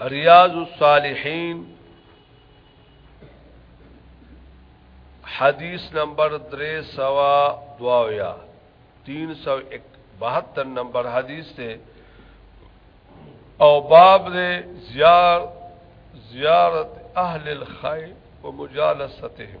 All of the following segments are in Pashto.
ریاض الصالحین حدیث نمبر 322 372 نمبر حدیث ته او باب دې زیار زیارت اهل الخير ومجالستهم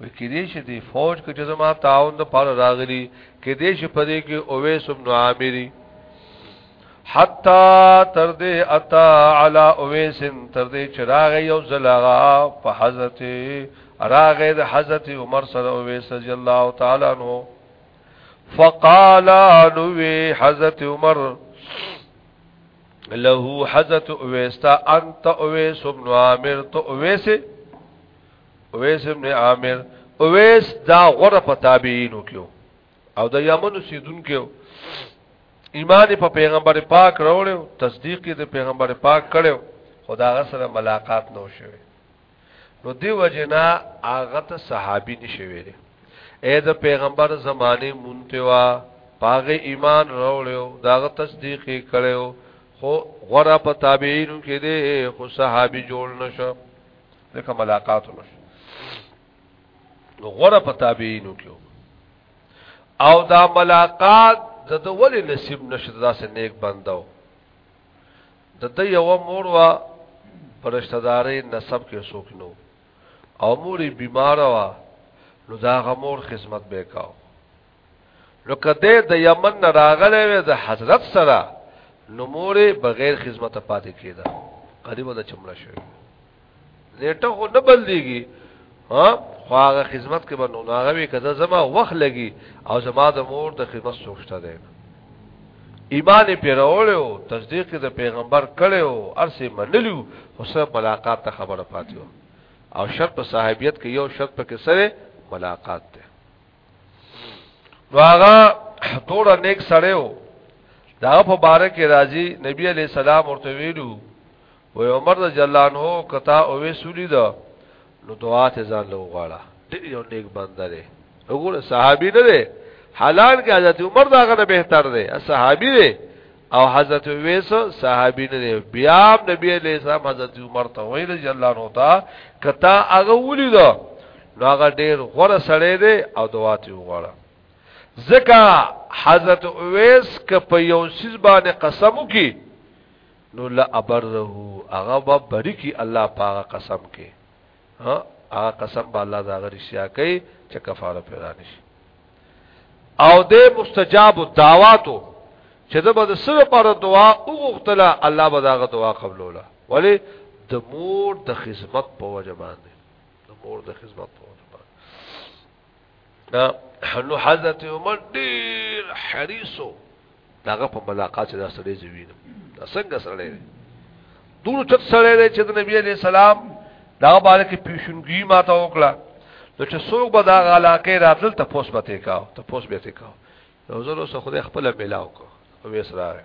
وی کې دې شي دی فوج کې جزما تعاون د پاره راغلي کې دې شي په دې کې اویس ابن عامری حتا تر دې اتا علی اویس تر دې چراغ یو زلاغا په حضرت راغه د حضرت عمر سره اویس رضی الله تعالی عنہ فقال نوې حضرت عمر له حضرت اویس تا انت اویس ابن عامر تو اویس اویس ابن عامر اویس دا غره په تابعینو کې او د یمن سیدونکو ایمان په پیغمبر پاک راوړو تصدیق یې د پیغمبر پاک کړو خدا سره ملاقات نو شوه نو دی وجنا هغه ته صحابي نشوي اے د پیغمبر زمانه مونتوا پاغه ایمان راوړو داغه تصدیق یې کړو خو غره په تابعینو کې دي خو صحابي جوړ نشو ځکه ملاقات ونشو نو غره په تابعینو کې او دا ملاقات د د ولې نصیب نشته داسې نیک بندو د د یو مور وا پرشتہ داري نسب کې سوک نو او موري بیمار وا نو دا غمور خدمت به کاو نو کده د یمن نه راغلی وي د حضرت سره نو مور بغیر خدمت پاتې کیده قریب د چمړه شوی نیټه خو نه بدلېږي ها خو هغه خدمت کې به نو هغه وي کده زما وخت لګي او زما د مور د خدمت سوچته ده ایمان پیروړو تصدیق د پیغمبر کړو ارسه منلیو خو سره ملاقات ته خبره پاتیو او شرط صاحبیت کې یو شرط پکې سره ملاقات ده نو هغه ټول نیک سره و دا په بار کې راځي نبی علی السلام ورته ویلو و عمر رضی الله عنه کتا او وسولی دا نو دعا ته ځان له غواړه ډیر یو نیک بنده دی وګوره صحابي نه دی حالان کې حضرت عمر دا غنه بهتر دی صحابي دی او حضرت ویس صحابی نه دی بیا نبی علیہ السلام حضرت عمر ته ویل رضی الله عنه تا کتا هغه ولید نو هغه ډیر غره سړی دی او دواته وغواړه ځکه حضرت اویس ک په یو سیز باندې قسم وکي نو لا ابره هغه به بری کی الله پاغه قسم کې ها هغه قسم به الله دا غری شیا کوي چې کفاره پیدا نشي او د مستجاب الدعواتو چې د بده سره پر دعا او غختله الله به دا غ دعا قبولوله ولی د مور د خدمت په وجه باندې د مور د خدمت په وجه باندې نو حضرت عمر ډیر حریصو داغه په ملاقات سره سره زوینه دا څنګه سره لري دور چت سره لري چې د نبی علی السلام دا باندې کې پیشنګي ماته وکړه نو چې څوک به دا علاقه راتل ته پوس به ته کاو ته پوس به ته کاو نو زه له خدای خپل ملاو کو او وسره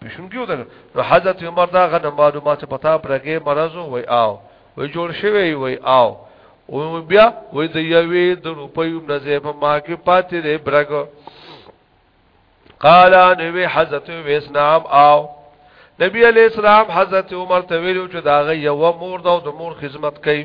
پښون کیو ده نو حضرت عمر دا غنه معلومات پتا پرګه مرزو وای آو وای جوړ شوی وای آو او بیا وای د یوې د روپیو نزه په ما کې پاتې دی برګ قال ان وی حضرت ویس نام آو نبی علیہ السلام حضرت عمر ته ویلو چې دا غي یو مور دا د مور خدمت کوي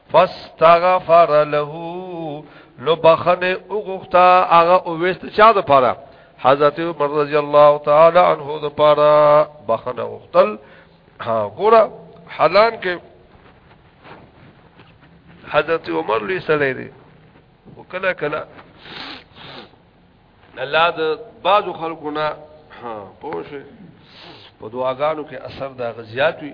فاستغفر له نو بخنه وغختا هغه اوست چا د پاره حضرت عمر رضی الله تعالی عنہ د پاره بخنه وغختل ها ګوره حالان کې حضرت عمر لوی سړی دی وکلا کلا الله د بعض خلکو نه ها پوه شي په دعاګانو کې اثر دا غزيات وي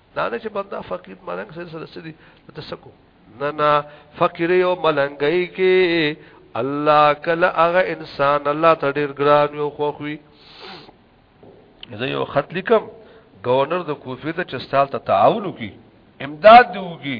دا نه چې بندا فقیر ملنګ سره سره سړي ته سکو نه نه فقیر یو ملنګي کې الله کله هغه انسان الله ته ډیر ګران یو خوخوي زه یو خط لیکم گورنر د کوفی ته چستال ته تعاون وکي امداد دی وکي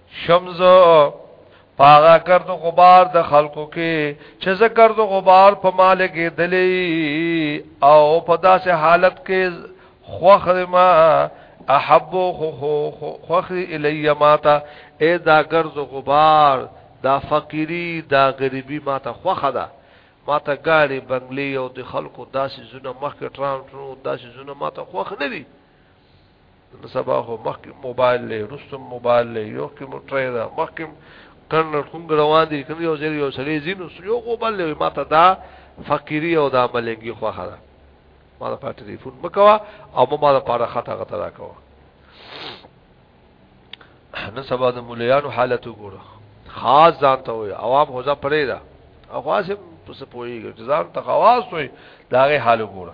شمزو پاغا کرد غبار د خلقو کې چې ذکر د غبار په مالک دلی او په داسې حالت کې خوخر ما احب خوخر الی ما تا اے دا گرد غبار دا فقیری دا غریبی ما تا خوخه ده ما تا گاڑی بنگلی او د خلقو داسې زونه مخ کې ټران ټرو داسې زونه ما تا خوخ نه دي سبا هو مخکې موبایل له رسوم موبایل له یو کې موټرې دا مخکې کرنل کوم روان دي کوم یو ځای یو سړي زینو یو کو بل له ماته دا فقيري او دا ملنګي خو خره ما دا په ټلیفون مکوا او ما دا پاره خطا غته را کوا نن سبا د مليانو حالت وګوره خاص ځان ته وي عوام هوځه پرې دا او خاصه پس پوي ځان ته خواص وي دا غي حال وګوره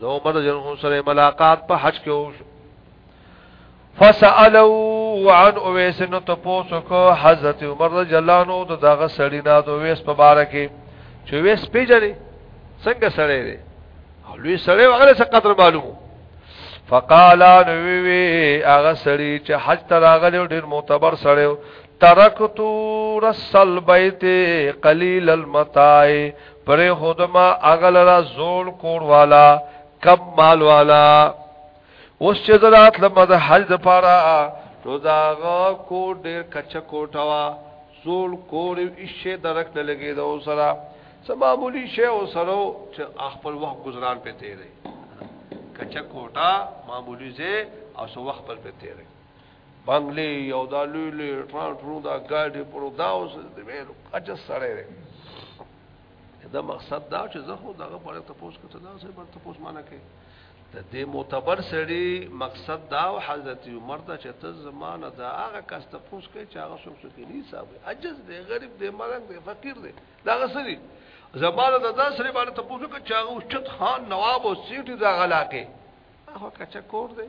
نو عمر جنو سره ملاقات په حج کې وشو فسالو عن اویس نو تاسو کو حضرت عمر رضی الله عنه د دغه سړی نه د اویس په باره کې چې اویس پیژنې څنګه سړی دی او لوی سړی وغله څه قدر معلومو فقالا نو وی وی هغه سړی چې حج ته راغلی ډیر معتبر سړی ترکتو رسل بیت قلیل المتاع پر خودما اغل را زول کور والا کم مال والا اوس چې درات لمه د حج د پاره نو دا کور ډیر کچ کوټوا زول کور ایشه درک نه لګي دا سره سمامولی شی او سره چې خپل وخت گزاران پته لري کچ کوټا معمولی زه او سو وخت پر پته لري بنگلې یو دا لوی لوی ټرانټرو دا ګاډي پر دا اوس د ویلو اجه سره دی دا مقصد دا چې زه خو دغه په اړه تاسو کې څه دا څه پر تاسو معنی کې د دې معتبر سړي مقصد دا او حضرت عمر دا چې ته زمانه دا هغه کس ته پوس کې چې هغه څوک څوک نه حساب عجز دی غریب دی مرنګ دی فقیر دی دا غسري زمانه دا دا سړي باندې ته پوس کې چې هغه اوچت خان نواب او سیټي دا غلاکه هغه کچا کور دی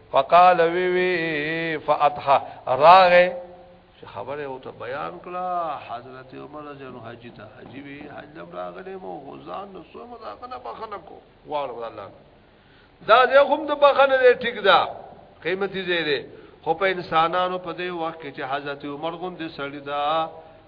فقال وی وی فاتحه راغه چې خبره او ته بیان کړه حضرت عمر رضی الله حج ته حج وی حج راغله مو غزان نو سو مزاقنه بخنه کو وار الله دا دې هم د بخنه دې ټیک دا قیمتي دې دې خو په انسانانو په دې وخت کې چې حضرت عمر غوند سړی دا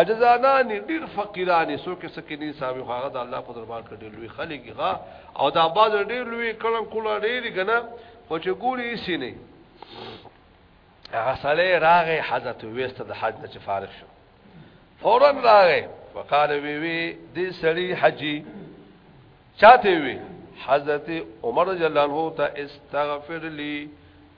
اجزانان ډیر فقیران سو کې سکه نه صاحب خو هغه د الله په دربار کې ډیر لوی خلک غا او د آباد ډیر لوی کلم کوله ډیر غنا خو چې ګوري سي نه هغه سره راغه حضرت ویست د حج نه فارغ شو فورا راغه وقال وی وی دې سړی حجي چاته وی حضرت عمر جلال هو ته استغفر لي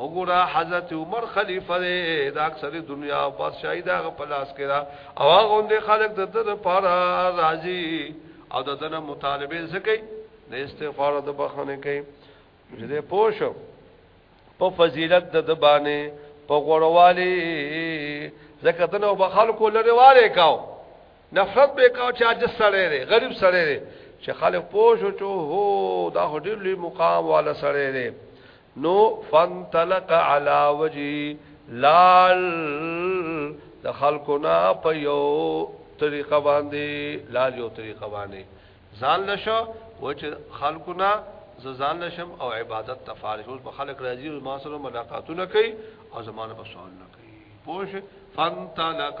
وګوره حضرت عمر خلیفہ دی دا اکثر دنیا او بادشاہي دا په لاس کې را او هغه اندې خلک د دې لپاره راضي او د دنه مطالبه زکي د استغفار او د بخښنې کوي چې دې پوښو په فضیلت د دبانې په غوړوالي زکه دنه په خلکو لري واره کاو نفرت به کاو چې اجس سره دی غریب سره دی چې خلک پوښو چې هو دا هډیر لوی مقام والا سره دی نو فانطلق على وجهه لال د خلقنا په یو طریقه باندې لال یو طریقه باندې ځان لشو و چې خلقنا ززان لشم او عبادت تفارش اوس په خلق راځي او ما سره ملاقاتونه کوي او زمانه په سوال نه کوي پوش فانطلق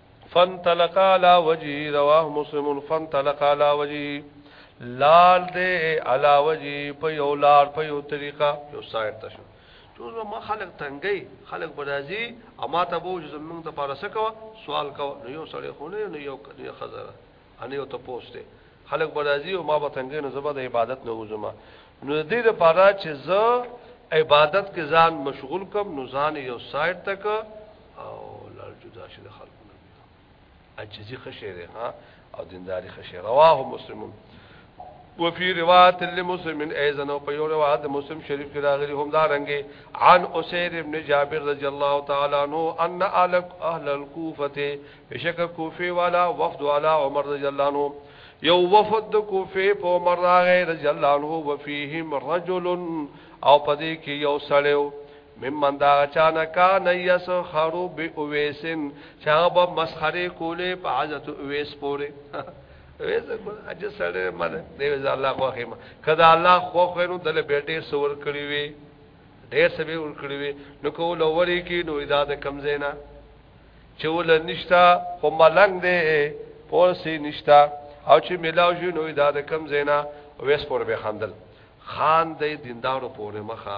فانطلق على وجهه رواه مسلم فانطلق على وجهه لال دې على وجهه په یو لار په یو طریقه یو سایت تشو ټول ما خلق تنګي خلق برازي اما ته بو زمون ته پارسه کو سوال کو نو یو سړی خونه نو یو کډي خزره ان یو ته پوسټه خلق برازي او ما به تنګي نو زبر د عبادت نه وزما نو دې لپاره چې زه عبادت کې ځان مشغول کم نو ځان یو سایت تک او لار جدا شي د خلکو نه عجزي خشه ده ها او دینداری خشه رواه مسلمون وفي روایت لمسلم ايضا او په یو روایت مسلم شریف کې راغلي هم دا رنګي عن اسير ابن جابر رضی الله تعالی عنہ ان اهل اهل الكوفه بشک کوفه والا وفد والا عمر رضی الله عنه یو وفد کوفه په عمر راغی رضی الله عنه وفيهم رجل او پدې کې یو سړیو ممن دا چانا کان یسخرو بی اویسن چاغ با مسخره کوله په حضرت اویس پوره اویس ګل اج سره مل دی وزا الله خو خیمه کدا الله خو خو نو دل بیٹه سور کړی وی ډیر سبه ور کړی وی نو کو لوري کی نو ادا د کمزینا چول نشتا خو ملنګ دی پوسی نشتا او چې ملاو شو نو ادا د کمزینا اویس پور به خندل خان د دیندارو پورې مخه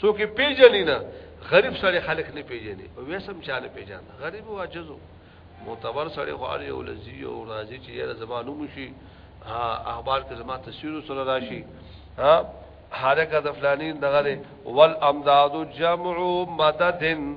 څوک پیژني نه غریب سره خلک نه پیژني او وسم چاله پیژن غریب او عاجزو معتبر سره خو اړ یو لذي او راضي چې یره زمانو مشي اخبار کې زما تصویر سره راشي ها حرکت فلانین دغه ول امداد جمع مددن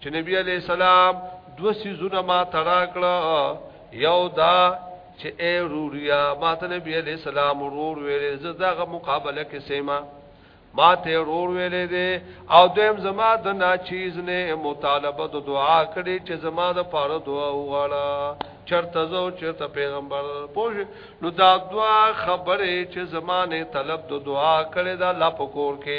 چې نبی علی السلام دو سيزونه ما ترا کړه یو دا چې اے روریا ما ته نبی علی السلام رور ویلې زه دغه مقابله کې سیما ما ته رور ویلې دي او دویم زما د ناچیز نه مطالبه د دعا کړي چې زما د پاره دعا وغواړه چرته زو چرته پیغمبر پوه نو دا دعا خبره چې زمانه طلب د دعا کړي دا لا پکور کې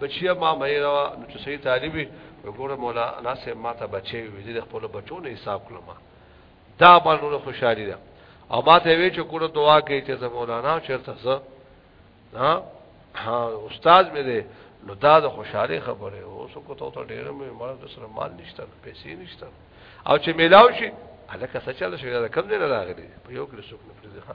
بچیا ما مې را نو چې صحیح طالب وګوره مولا ناس ما ته بچي وي د خپل بچو نه حساب کړم دا باندې خوشحالي ده او ما ته وی چې کوله دعا کوي چې مولانا چیرته زه ها ها استاد مې ده نو دا د خوشحالي خبره اوس کو ته ته ډېر مې مال د سره مال نشته پیسې نشته او چې میلاو شي الکه څه چل شي دا کم نه راغلي په یو کې څوک نه پرځه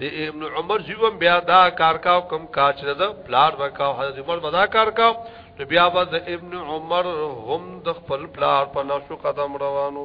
د ابن عمر زیوم بیا دا کار کا کم کا چې دا پلار ورکا حضرت عمر بدا کار کا نو بیا به د ابن عمر هم د خپل پلار په نشو قدم روانو